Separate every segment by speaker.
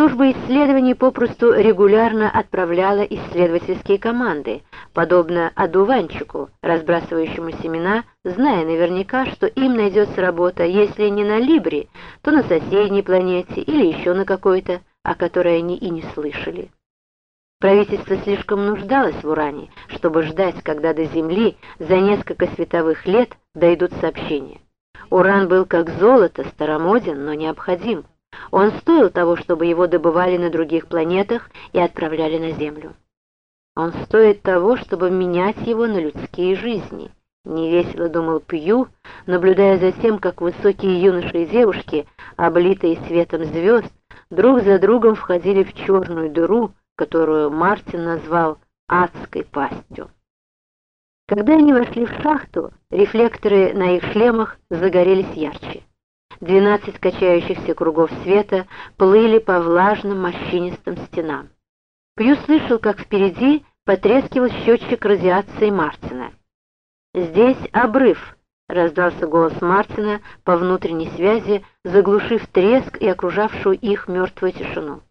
Speaker 1: Служба исследований попросту регулярно отправляла исследовательские команды, подобно одуванчику, разбрасывающему семена, зная наверняка, что им найдется работа, если не на Либре, то на соседней планете или еще на какой-то, о которой они и не слышали. Правительство слишком нуждалось в уране, чтобы ждать, когда до Земли за несколько световых лет дойдут сообщения. Уран был как золото, старомоден, но необходим. Он стоил того, чтобы его добывали на других планетах и отправляли на Землю. Он стоит того, чтобы менять его на людские жизни. Невесело думал Пью, наблюдая за тем, как высокие юноши и девушки, облитые светом звезд, друг за другом входили в черную дыру, которую Мартин назвал «адской пастью». Когда они вошли в шахту, рефлекторы на их шлемах загорелись ярче. Двенадцать качающихся кругов света плыли по влажным морщинистым стенам. Пью слышал, как впереди потрескивал счетчик радиации Мартина. «Здесь обрыв», — раздался голос Мартина по внутренней связи, заглушив треск и окружавшую их мертвую тишину.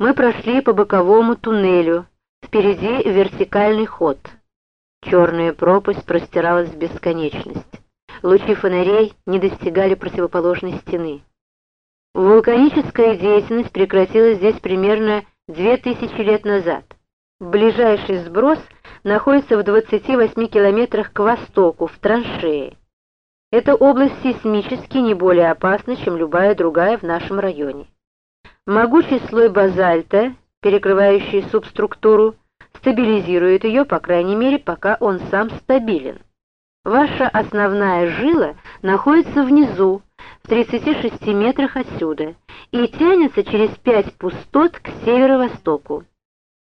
Speaker 1: «Мы прошли по боковому туннелю. Впереди вертикальный ход». Черная пропасть простиралась в бесконечность. Лучи фонарей не достигали противоположной стены. Вулканическая деятельность прекратилась здесь примерно две тысячи лет назад. Ближайший сброс находится в 28 километрах к востоку, в траншее. Эта область сейсмически не более опасна, чем любая другая в нашем районе. Могучий слой базальта, перекрывающий субструктуру, стабилизирует ее, по крайней мере, пока он сам стабилен. Ваша основная жила находится внизу, в 36 метрах отсюда, и тянется через пять пустот к северо-востоку.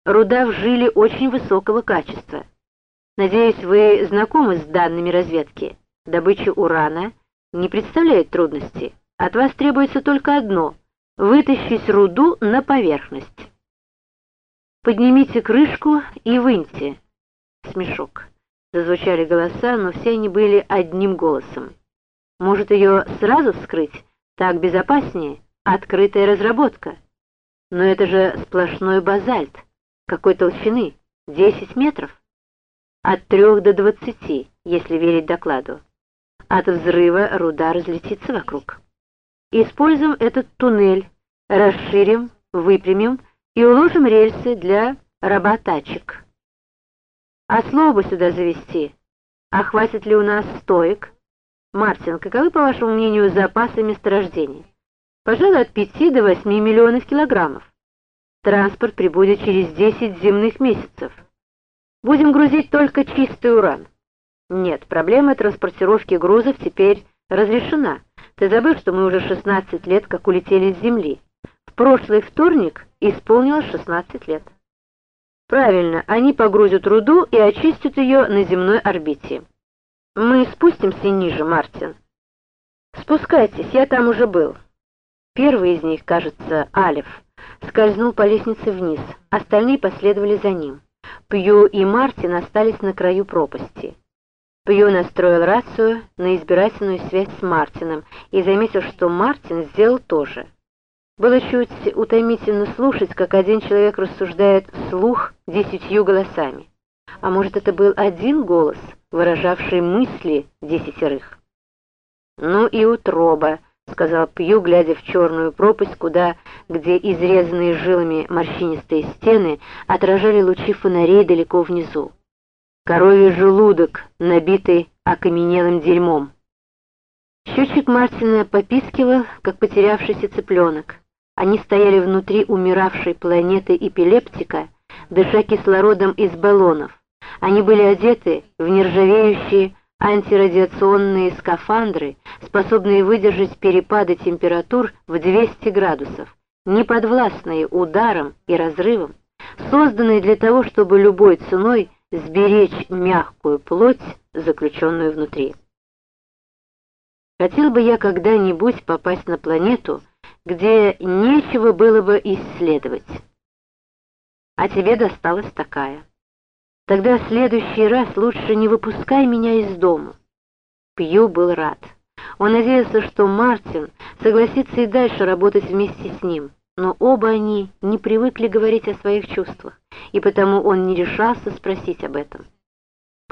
Speaker 1: Руда в жиле очень высокого качества. Надеюсь, вы знакомы с данными разведки. Добыча урана не представляет трудности. От вас требуется только одно — вытащить руду на поверхность. Поднимите крышку и выньте. Смешок. Зазвучали голоса, но все они были одним голосом. Может, ее сразу вскрыть? Так безопаснее? Открытая разработка. Но это же сплошной базальт. Какой толщины? Десять метров? От трех до двадцати, если верить докладу. От взрыва руда разлетится вокруг. Используем этот туннель, расширим, выпрямим и уложим рельсы для работачек. А слово бы сюда завести. А хватит ли у нас стоек? Мартин, каковы, по вашему мнению, запасы месторождений? Пожалуй, от пяти до восьми миллионов килограммов. Транспорт прибудет через десять земных месяцев. Будем грузить только чистый уран. Нет, проблема транспортировки грузов теперь разрешена. Ты забыл, что мы уже 16 лет как улетели с Земли. В прошлый вторник исполнилось 16 лет. Правильно, они погрузят руду и очистят ее на земной орбите. Мы спустимся ниже, Мартин. Спускайтесь, я там уже был. Первый из них, кажется, Алиф, скользнул по лестнице вниз, остальные последовали за ним. Пью и Мартин остались на краю пропасти. Пью настроил рацию на избирательную связь с Мартином и заметил, что Мартин сделал то же. Было чуть утомительно слушать, как один человек рассуждает вслух десятью голосами. А может, это был один голос, выражавший мысли десятерых? «Ну и утроба», — сказал Пью, глядя в черную пропасть, куда, где изрезанные жилами морщинистые стены отражали лучи фонарей далеко внизу. Коровий желудок, набитый окаменелым дерьмом. Счетчик Мартина попискивал, как потерявшийся цыпленок. Они стояли внутри умиравшей планеты эпилептика, дыша кислородом из баллонов. Они были одеты в нержавеющие антирадиационные скафандры, способные выдержать перепады температур в 200 градусов, неподвластные ударам и разрывам, созданные для того, чтобы любой ценой сберечь мягкую плоть, заключенную внутри. Хотел бы я когда-нибудь попасть на планету, где нечего было бы исследовать. А тебе досталась такая. Тогда в следующий раз лучше не выпускай меня из дома. Пью был рад. Он надеялся, что Мартин согласится и дальше работать вместе с ним. но оба они не привыкли говорить о своих чувствах, и потому он не решался спросить об этом.